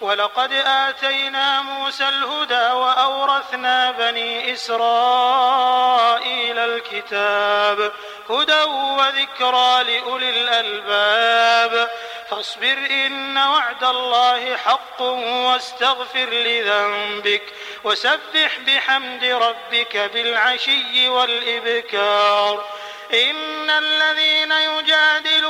ولقد آتينا موسى الهدى وأورثنا بني إسرائيل الكتاب هدى وذكرى لأولي الألباب فاصبر إن وعد الله حق واستغفر لذنبك وسبح بحمد ربك بالعشي والإبكار إن الذين يجادلون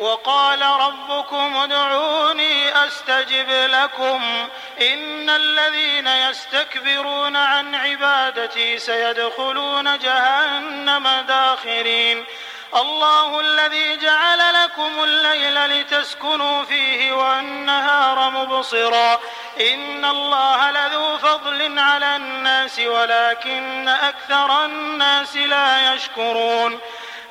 وقال ربكم ادعوني أستجب لكم. إن الذين يستكبرون عن عبادتي سيدخلون جهنم داخرين. الله الذي جعل لكم الليل لتسكنوا فيه والنهار مبصرا. إن الله لذو فضل على الناس ولكن أكثر الناس لا يشكرون.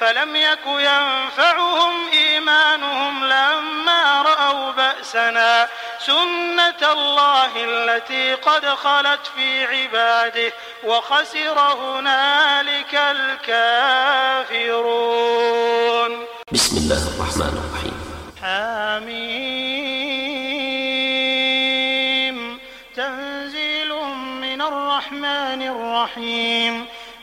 فلم يك ينفعهم إيمانهم لما رأوا بأسنا سنة الله التي قد خلت في عباده وخسر هنالك الكافرون. بسم الله الرحمن الرحيم. حميم تنزيل من الرحمن الرحيم.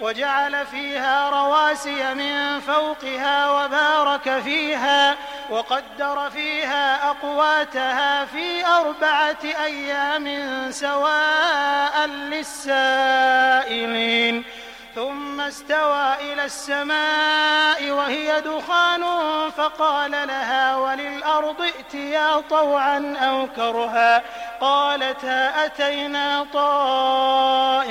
وجعل فيها رواسي من فوقها وبارك فيها وقدر فيها أقواتها في أربعة أيام سواء للسائلين. ثم استوى إلى السماء وهي دخان فقال لها وللأرض ائتيا طوعا أو كرها. قالتا أتينا طائعين.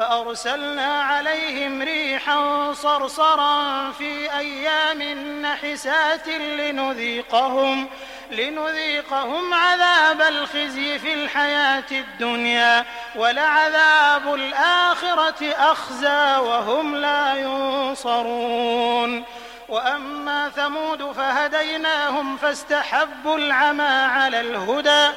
فأرسلنا عليهم ريحا صرصرا في أيام نحسات لنذيقهم لنذيقهم عذاب الخزي في الحياة الدنيا ولعذاب الآخرة أخزى وهم لا ينصرون. وأما ثمود فهديناهم فاستحبوا العمى على الهدى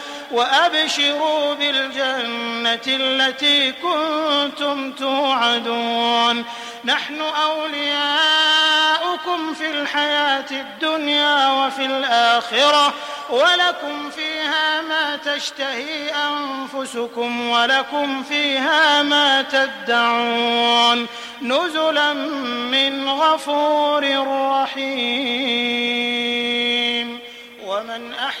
وأبشروا بالجنة التي كنتم توعدون. نحن أولياؤكم في الحياة الدنيا وفي الآخرة ولكم فيها ما تشتهي أنفسكم ولكم فيها ما تدعون. نزلا من غفور رحيم. ومن أحسن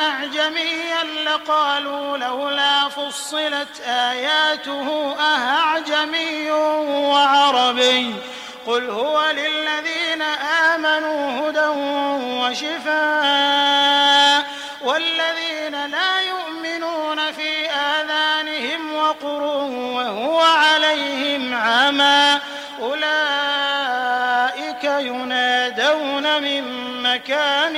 أعجميا لقالوا لولا فصلت آياته أهعجمي وعربي قل هو للذين آمنوا هدى وشفاء والذين لا يؤمنون في آذانهم وقر وهو عليهم عمى أولئك ينادون من مكان